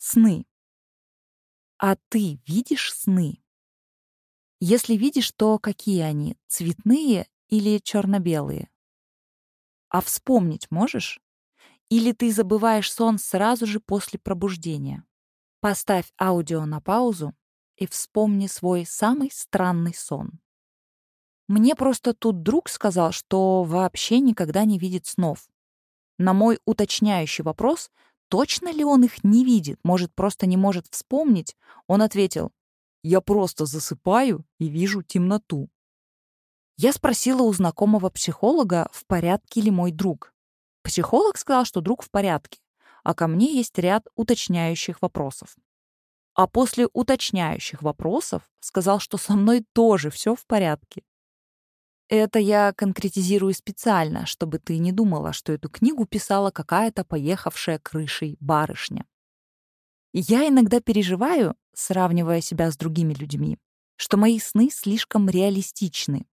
Сны. А ты видишь сны? Если видишь, то какие они? Цветные или черно-белые? А вспомнить можешь? Или ты забываешь сон сразу же после пробуждения? Поставь аудио на паузу и вспомни свой самый странный сон. Мне просто тут друг сказал, что вообще никогда не видит снов. На мой уточняющий вопрос, точно ли он их не видит, может, просто не может вспомнить, он ответил, «Я просто засыпаю и вижу темноту». Я спросила у знакомого психолога, в порядке ли мой друг. Психолог сказал, что друг в порядке, а ко мне есть ряд уточняющих вопросов. А после уточняющих вопросов сказал, что со мной тоже все в порядке. Это я конкретизирую специально, чтобы ты не думала, что эту книгу писала какая-то поехавшая крышей барышня. Я иногда переживаю, сравнивая себя с другими людьми, что мои сны слишком реалистичны.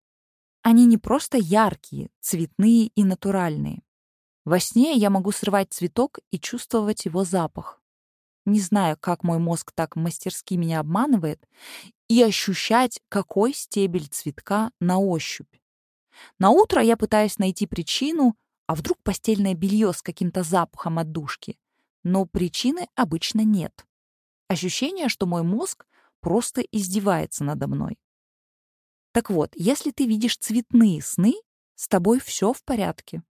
Они не просто яркие, цветные и натуральные. Во сне я могу срывать цветок и чувствовать его запах. Не знаю, как мой мозг так мастерски меня обманывает, и ощущать, какой стебель цветка на ощупь. На утро я пытаюсь найти причину, а вдруг постельное белье с каким-то запахом отдушки. Но причины обычно нет. Ощущение, что мой мозг просто издевается надо мной. Так вот, если ты видишь цветные сны, с тобой все в порядке.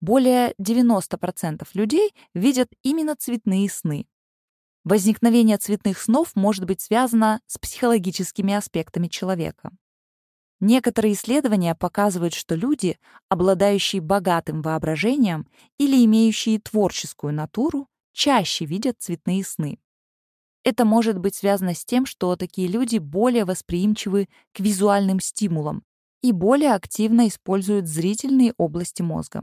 Более 90% людей видят именно цветные сны. Возникновение цветных снов может быть связано с психологическими аспектами человека. Некоторые исследования показывают, что люди, обладающие богатым воображением или имеющие творческую натуру, чаще видят цветные сны. Это может быть связано с тем, что такие люди более восприимчивы к визуальным стимулам и более активно используют зрительные области мозга.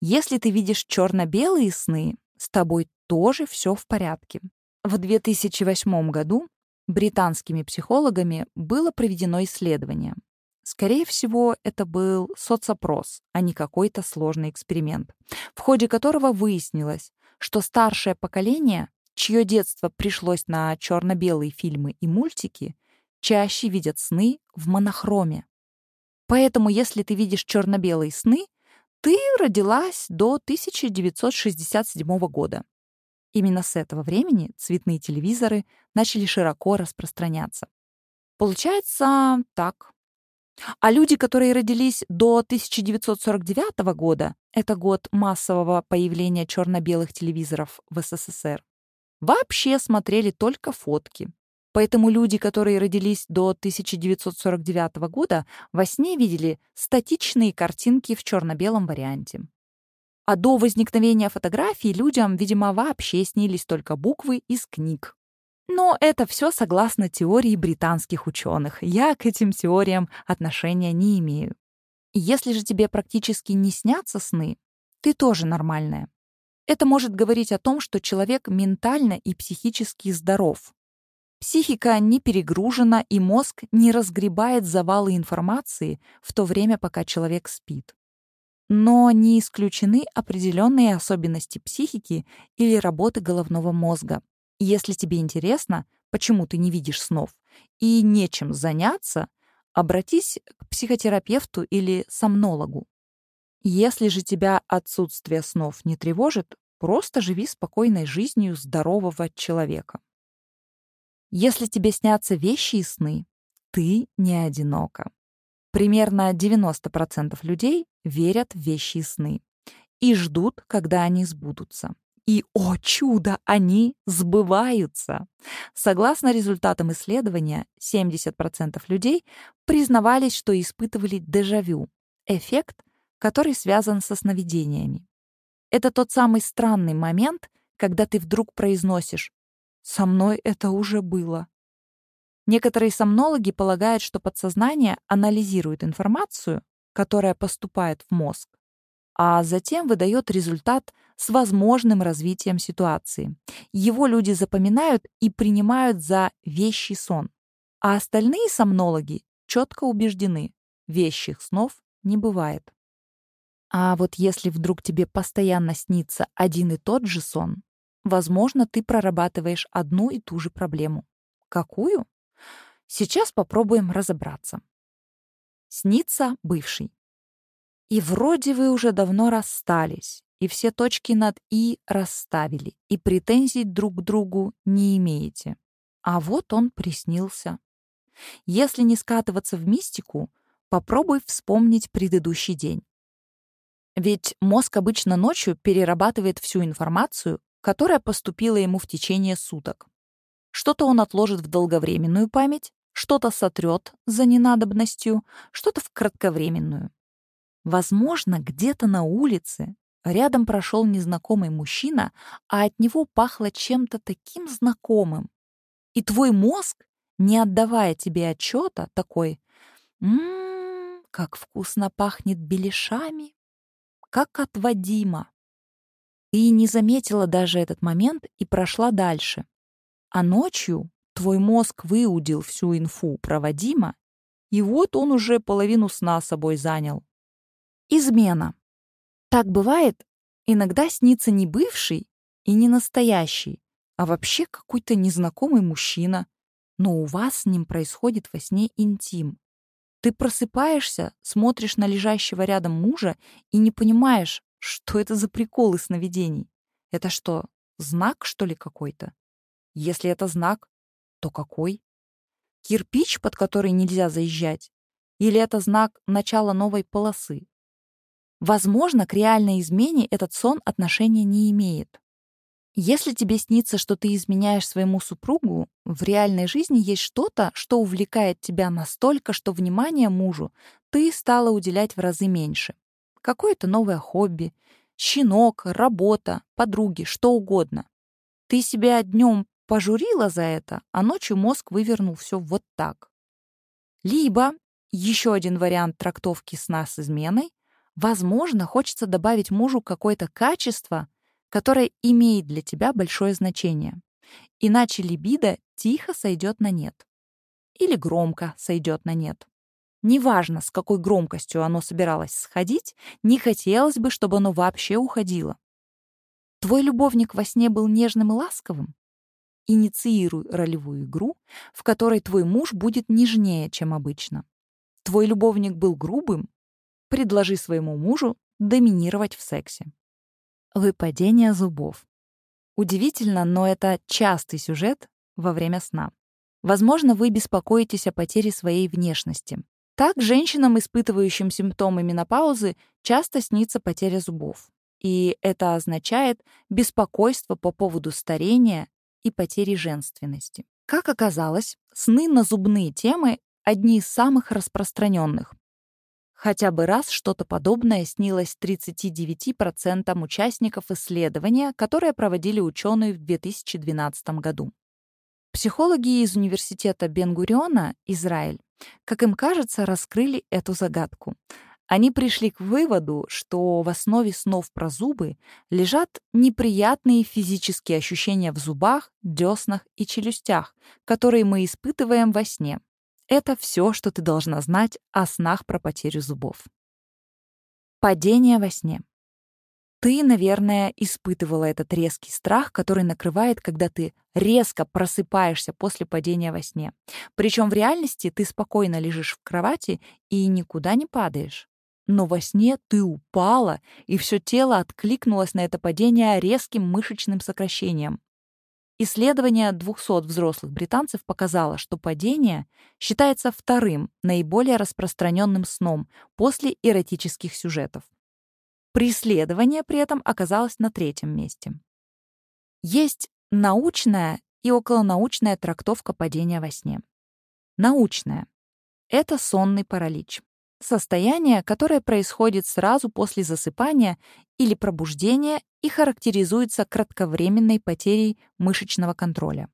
Если ты видишь черно-белые сны, с тобой тоже все в порядке. В 2008 году британскими психологами было проведено исследование. Скорее всего, это был соцопрос, а не какой-то сложный эксперимент, в ходе которого выяснилось, что старшее поколение, чье детство пришлось на черно-белые фильмы и мультики, чаще видят сны в монохроме. Поэтому, если ты видишь черно-белые сны, ты родилась до 1967 года. Именно с этого времени цветные телевизоры начали широко распространяться. Получается так. А люди, которые родились до 1949 года, это год массового появления черно-белых телевизоров в СССР, вообще смотрели только фотки. Поэтому люди, которые родились до 1949 года, во сне видели статичные картинки в черно-белом варианте. А до возникновения фотографий людям, видимо, вообще снились только буквы из книг. Но это все согласно теории британских ученых. Я к этим теориям отношения не имею. Если же тебе практически не снятся сны, ты тоже нормальная. Это может говорить о том, что человек ментально и психически здоров. Психика не перегружена, и мозг не разгребает завалы информации в то время, пока человек спит но не исключены определенные особенности психики или работы головного мозга. Если тебе интересно, почему ты не видишь снов, и нечем заняться, обратись к психотерапевту или сомнологу. Если же тебя отсутствие снов не тревожит, просто живи спокойной жизнью здорового человека. Если тебе снятся вещи и сны, ты не одинока. Примерно 90% людей верят в вещи и сны и ждут, когда они сбудутся. И, о чудо, они сбываются. Согласно результатам исследования, 70% людей признавались, что испытывали дежавю — эффект, который связан со сновидениями. Это тот самый странный момент, когда ты вдруг произносишь «Со мной это уже было». Некоторые сомнологи полагают, что подсознание анализирует информацию, которая поступает в мозг, а затем выдает результат с возможным развитием ситуации. Его люди запоминают и принимают за вещий сон. А остальные сомнологи четко убеждены, вещих снов не бывает. А вот если вдруг тебе постоянно снится один и тот же сон, возможно, ты прорабатываешь одну и ту же проблему. Какую? Сейчас попробуем разобраться. Снится бывший. И вроде вы уже давно расстались, и все точки над «и» расставили, и претензий друг к другу не имеете. А вот он приснился. Если не скатываться в мистику, попробуй вспомнить предыдущий день. Ведь мозг обычно ночью перерабатывает всю информацию, которая поступила ему в течение суток. Что-то он отложит в долговременную память, что-то сотрет за ненадобностью, что-то в кратковременную. Возможно, где-то на улице рядом прошел незнакомый мужчина, а от него пахло чем-то таким знакомым. И твой мозг, не отдавая тебе отчета, такой «Ммм, как вкусно пахнет беляшами, как от Вадима». Ты не заметила даже этот момент и прошла дальше. А ночью твой мозг выудил всю инфу про Вадима, и вот он уже половину сна собой занял. Измена. Так бывает, иногда снится не бывший и не настоящий, а вообще какой-то незнакомый мужчина, но у вас с ним происходит во сне интим. Ты просыпаешься, смотришь на лежащего рядом мужа и не понимаешь, что это за приколы сновидений. Это что, знак, что ли, какой-то? Если это знак, то какой? Кирпич, под который нельзя заезжать? Или это знак начала новой полосы? Возможно, к реальной измене этот сон отношения не имеет. Если тебе снится, что ты изменяешь своему супругу, в реальной жизни есть что-то, что увлекает тебя настолько, что внимание мужу ты стала уделять в разы меньше. Какое-то новое хобби, щенок, работа, подруги, что угодно. Ты себя днем пожурила за это, а ночью мозг вывернул все вот так. Либо, еще один вариант трактовки сна с изменой, возможно, хочется добавить мужу какое-то качество, которое имеет для тебя большое значение. Иначе либидо тихо сойдет на нет. Или громко сойдет на нет. Неважно, с какой громкостью оно собиралось сходить, не хотелось бы, чтобы оно вообще уходило. Твой любовник во сне был нежным и ласковым? Инициируй ролевую игру, в которой твой муж будет нежнее, чем обычно. Твой любовник был грубым? Предложи своему мужу доминировать в сексе. Выпадение зубов. Удивительно, но это частый сюжет во время сна. Возможно, вы беспокоитесь о потере своей внешности. Так, женщинам, испытывающим симптомы менопаузы, часто снится потеря зубов. И это означает беспокойство по поводу старения и потери женственности. Как оказалось, сны на зубные темы — одни из самых распространенных. Хотя бы раз что-то подобное снилось 39% участников исследования, которое проводили ученые в 2012 году. Психологи из университета Бен-Гуриона, Израиль, как им кажется, раскрыли эту загадку. Они пришли к выводу, что в основе снов про зубы лежат неприятные физические ощущения в зубах, деснах и челюстях, которые мы испытываем во сне. Это все, что ты должна знать о снах про потерю зубов. Падение во сне. Ты, наверное, испытывала этот резкий страх, который накрывает, когда ты резко просыпаешься после падения во сне. Причем в реальности ты спокойно лежишь в кровати и никуда не падаешь. Но во сне ты упала, и все тело откликнулось на это падение резким мышечным сокращением. Исследование 200 взрослых британцев показало, что падение считается вторым, наиболее распространенным сном после эротических сюжетов. Преследование при этом оказалось на третьем месте. Есть научная и околонаучная трактовка падения во сне. Научная — это сонный паралич. Состояние, которое происходит сразу после засыпания или пробуждения и характеризуется кратковременной потерей мышечного контроля.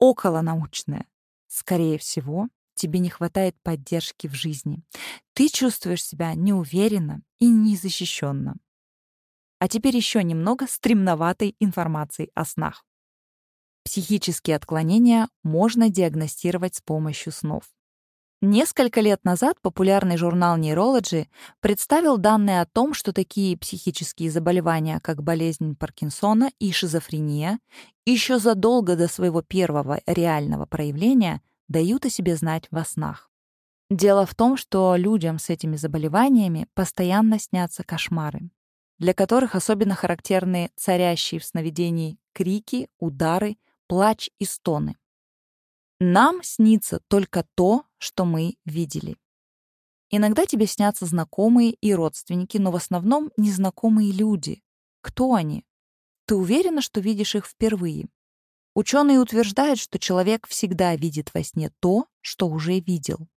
Околонаучное. Скорее всего, тебе не хватает поддержки в жизни. Ты чувствуешь себя неуверенно и незащищенно. А теперь еще немного стремноватой информации о снах. Психические отклонения можно диагностировать с помощью снов. Несколько лет назад популярный журнал Neurology представил данные о том, что такие психические заболевания, как болезнь Паркинсона и шизофрения, еще задолго до своего первого реального проявления дают о себе знать во снах. Дело в том, что людям с этими заболеваниями постоянно снятся кошмары, для которых особенно характерны царящие в сновидении крики, удары, плач и стоны. Нам снится только то, что мы видели. Иногда тебе снятся знакомые и родственники, но в основном незнакомые люди. Кто они? Ты уверена, что видишь их впервые? Ученые утверждают, что человек всегда видит во сне то, что уже видел.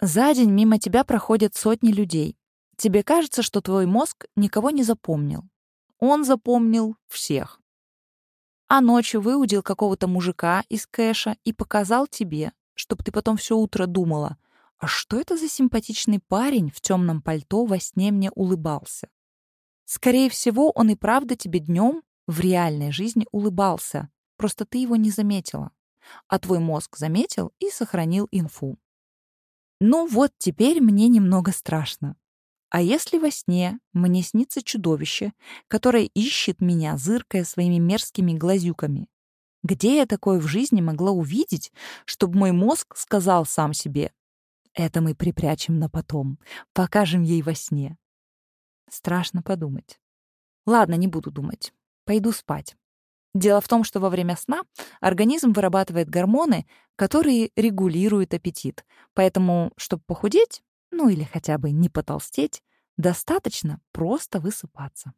За день мимо тебя проходят сотни людей. Тебе кажется, что твой мозг никого не запомнил. Он запомнил всех а ночью выудил какого-то мужика из кэша и показал тебе, чтобы ты потом все утро думала, а что это за симпатичный парень в темном пальто во сне мне улыбался? Скорее всего, он и правда тебе днем в реальной жизни улыбался, просто ты его не заметила. А твой мозг заметил и сохранил инфу. Ну вот теперь мне немного страшно. А если во сне мне снится чудовище, которое ищет меня, зыркая своими мерзкими глазюками? Где я такое в жизни могла увидеть, чтобы мой мозг сказал сам себе «Это мы припрячем на потом, покажем ей во сне». Страшно подумать. Ладно, не буду думать. Пойду спать. Дело в том, что во время сна организм вырабатывает гормоны, которые регулируют аппетит. Поэтому, чтобы похудеть, ну или хотя бы не потолстеть, достаточно просто высыпаться.